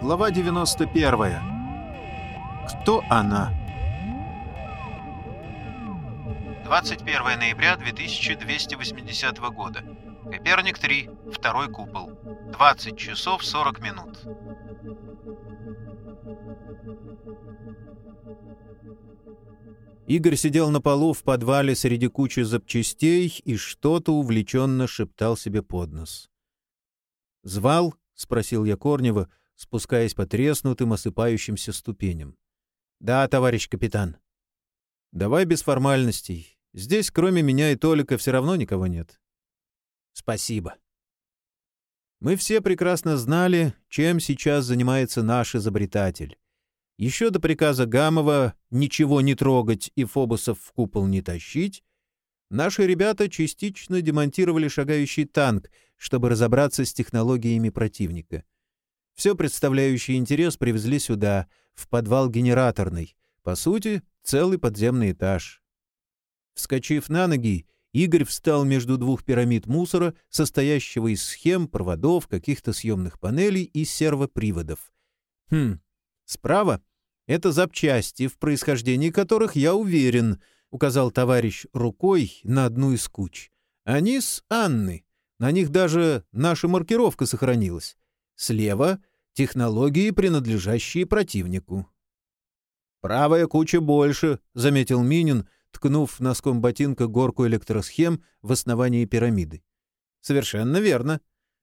Глава 91. Кто она? 21 ноября 2280 года. Коперник 3, второй купол. 20 часов 40 минут. Игорь сидел на полу в подвале среди кучи запчастей и что-то увлеченно шептал себе под нос. «Звал?» — спросил я Корнева, спускаясь по треснутым, осыпающимся ступеням. «Да, товарищ капитан». «Давай без формальностей. Здесь, кроме меня и Толика, все равно никого нет». «Спасибо». Мы все прекрасно знали, чем сейчас занимается наш изобретатель. Еще до приказа Гамова ничего не трогать и фобусов в купол не тащить, наши ребята частично демонтировали шагающий танк, чтобы разобраться с технологиями противника — все представляющий интерес привезли сюда, в подвал генераторный. По сути, целый подземный этаж. Вскочив на ноги, Игорь встал между двух пирамид мусора, состоящего из схем, проводов, каких-то съемных панелей и сервоприводов. Хм, справа — это запчасти, в происхождении которых я уверен, — указал товарищ рукой на одну из куч. Они с Анны. На них даже наша маркировка сохранилась. Слева — технологии, принадлежащие противнику. «Правая куча больше», — заметил Минин, ткнув носком ботинка горку электросхем в основании пирамиды. «Совершенно верно.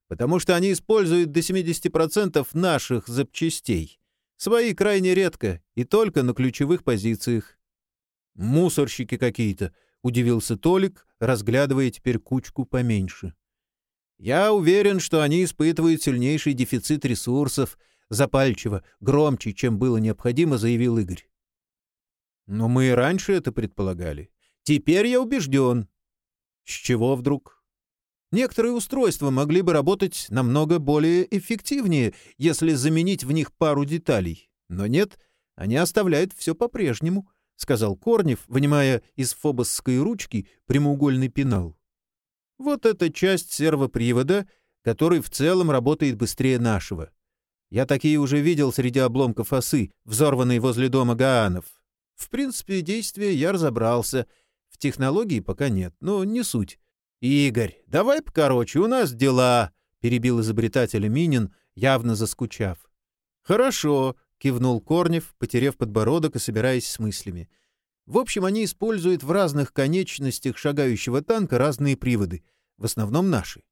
Потому что они используют до 70% наших запчастей. Свои крайне редко и только на ключевых позициях». «Мусорщики какие-то», — удивился Толик, разглядывая теперь кучку поменьше. Я уверен, что они испытывают сильнейший дефицит ресурсов, запальчиво, громче, чем было необходимо, заявил Игорь. Но мы и раньше это предполагали. Теперь я убежден. С чего вдруг? Некоторые устройства могли бы работать намного более эффективнее, если заменить в них пару деталей. Но нет, они оставляют все по-прежнему, — сказал Корнев, вынимая из фобосской ручки прямоугольный пенал. Вот эта часть сервопривода, который в целом работает быстрее нашего. Я такие уже видел среди обломков осы, взорванной возле дома Гаанов. В принципе, действия я разобрался. В технологии пока нет, но не суть. «Игорь, давай покороче, у нас дела», — перебил изобретателя Минин, явно заскучав. «Хорошо», — кивнул Корнев, потеряв подбородок и собираясь с мыслями. В общем, они используют в разных конечностях шагающего танка разные приводы, в основном наши.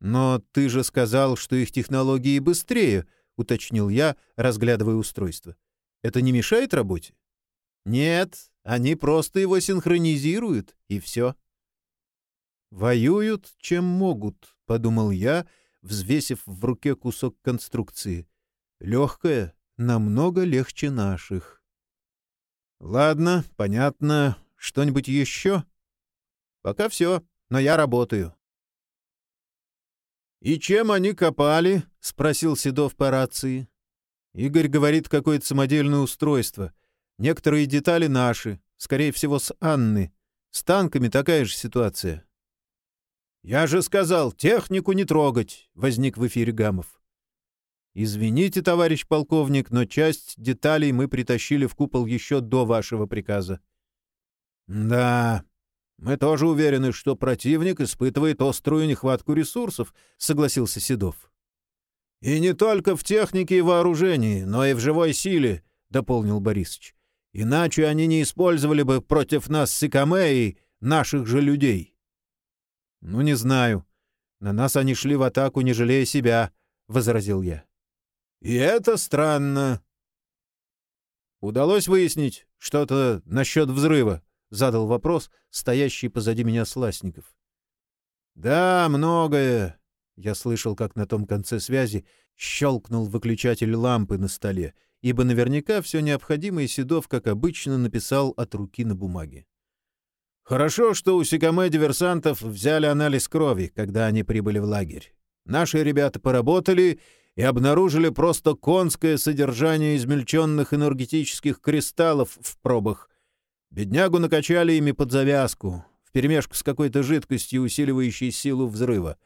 «Но ты же сказал, что их технологии быстрее», — уточнил я, разглядывая устройство. «Это не мешает работе?» «Нет, они просто его синхронизируют, и все». «Воюют, чем могут», — подумал я, взвесив в руке кусок конструкции. «Легкое, намного легче наших». «Ладно, понятно. Что-нибудь еще?» «Пока все, но я работаю». «И чем они копали?» — спросил Седов по рации. Игорь говорит, какое-то самодельное устройство. Некоторые детали наши, скорее всего, с Анны. С танками такая же ситуация. «Я же сказал, технику не трогать!» — возник в эфире Гамов. «Извините, товарищ полковник, но часть деталей мы притащили в купол еще до вашего приказа». «Да, мы тоже уверены, что противник испытывает острую нехватку ресурсов», — согласился Седов. «И не только в технике и вооружении, но и в живой силе», — дополнил Борисович. «Иначе они не использовали бы против нас Сикаме наших же людей». «Ну, не знаю. На нас они шли в атаку, не жалея себя», — возразил я. И это странно. Удалось выяснить что-то насчет взрыва? Задал вопрос стоящий позади меня Сласников. Да, многое. Я слышал, как на том конце связи щелкнул выключатель лампы на столе, ибо наверняка все необходимое Седов, как обычно, написал от руки на бумаге. Хорошо, что у Сикаме диверсантов взяли анализ крови, когда они прибыли в лагерь. Наши ребята поработали и обнаружили просто конское содержание измельченных энергетических кристаллов в пробах. Беднягу накачали ими под завязку, вперемешку с какой-то жидкостью, усиливающей силу взрыва.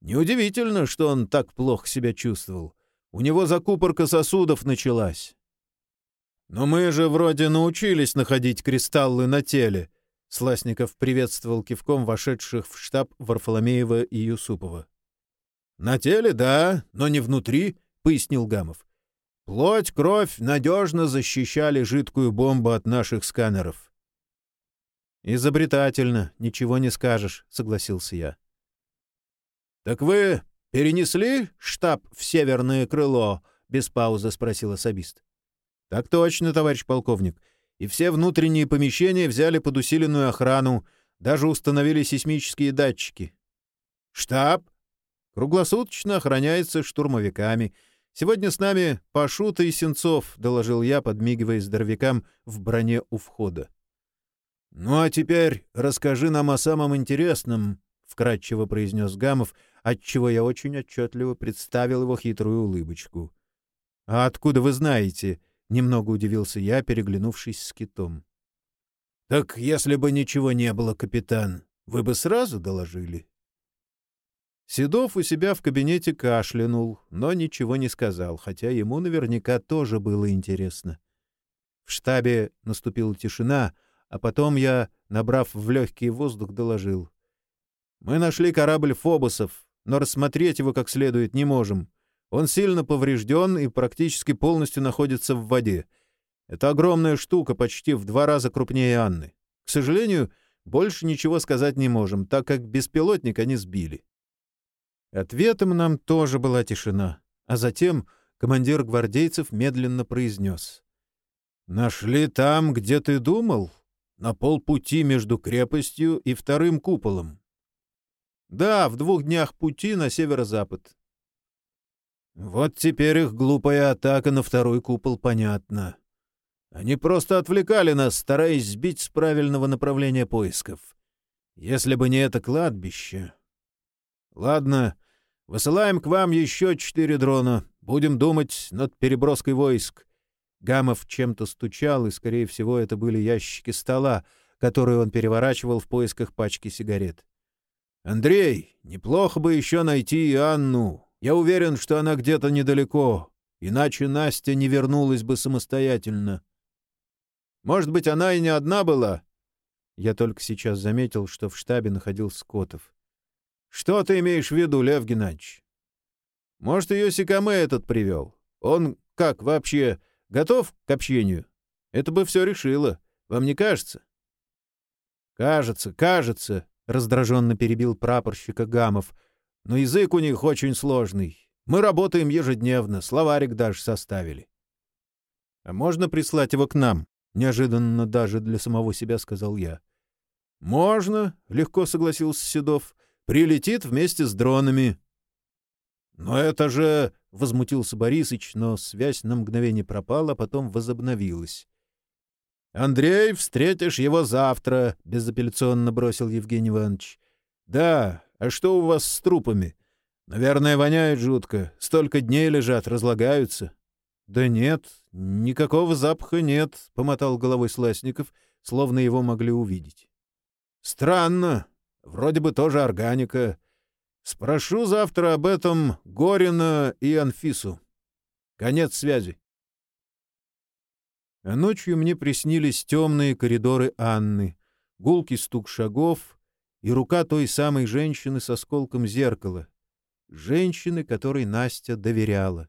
Неудивительно, что он так плохо себя чувствовал. У него закупорка сосудов началась. «Но мы же вроде научились находить кристаллы на теле», — Сласников приветствовал кивком вошедших в штаб Варфоломеева и Юсупова. «На теле, да, но не внутри», — пояснил Гамов. «Плоть, кровь надежно защищали жидкую бомбу от наших сканеров». «Изобретательно, ничего не скажешь», — согласился я. «Так вы перенесли штаб в северное крыло?» — без паузы спросил особист. «Так точно, товарищ полковник. И все внутренние помещения взяли под усиленную охрану, даже установили сейсмические датчики». «Штаб?» «Круглосуточно охраняется штурмовиками. Сегодня с нами Пашута и Сенцов», — доложил я, подмигивая здоровякам в броне у входа. «Ну а теперь расскажи нам о самом интересном», — вкратчиво произнес Гамов, отчего я очень отчетливо представил его хитрую улыбочку. «А откуда вы знаете?» — немного удивился я, переглянувшись с китом. «Так если бы ничего не было, капитан, вы бы сразу доложили?» Седов у себя в кабинете кашлянул, но ничего не сказал, хотя ему наверняка тоже было интересно. В штабе наступила тишина, а потом я, набрав в легкий воздух, доложил. «Мы нашли корабль Фобосов, но рассмотреть его как следует не можем. Он сильно поврежден и практически полностью находится в воде. Это огромная штука, почти в два раза крупнее Анны. К сожалению, больше ничего сказать не можем, так как беспилотник они сбили. Ответом нам тоже была тишина, а затем командир гвардейцев медленно произнес. «Нашли там, где ты думал, на полпути между крепостью и вторым куполом». «Да, в двух днях пути на северо-запад. Вот теперь их глупая атака на второй купол понятна. Они просто отвлекали нас, стараясь сбить с правильного направления поисков. Если бы не это кладбище... Ладно, высылаем к вам еще четыре дрона. Будем думать над переброской войск. Гамов чем-то стучал, и, скорее всего, это были ящики стола, которые он переворачивал в поисках пачки сигарет. «Андрей, неплохо бы еще найти Анну. Я уверен, что она где-то недалеко, иначе Настя не вернулась бы самостоятельно. Может быть, она и не одна была? Я только сейчас заметил, что в штабе находился Скотов. Что ты имеешь в виду, Лев Геннадьевич? Может, ее Сикаме этот привел? Он как вообще готов к общению? Это бы все решило. Вам не кажется? Кажется, кажется, раздраженно перебил прапорщика Гамов — но язык у них очень сложный. Мы работаем ежедневно, словарик даже составили. — А можно прислать его к нам? — неожиданно даже для самого себя сказал я. — Можно, — легко согласился Седов. — Прилетит вместе с дронами. — Но это же... — возмутился Борисыч, но связь на мгновение пропала, а потом возобновилась. — Андрей, встретишь его завтра, — безапелляционно бросил Евгений Иванович. — Да, а что у вас с трупами? Наверное, воняют жутко. Столько дней лежат, разлагаются. — Да нет, никакого запаха нет, — помотал головой Сласников, словно его могли увидеть. — Странно. Вроде бы тоже органика. Спрошу завтра об этом Горина и Анфису. Конец связи. А ночью мне приснились темные коридоры Анны, гулкий стук шагов — и рука той самой женщины с осколком зеркала. Женщины, которой Настя доверяла.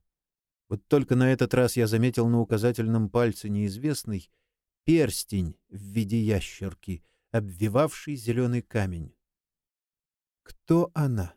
Вот только на этот раз я заметил на указательном пальце неизвестный перстень в виде ящерки, обвивавший зеленый камень. Кто она?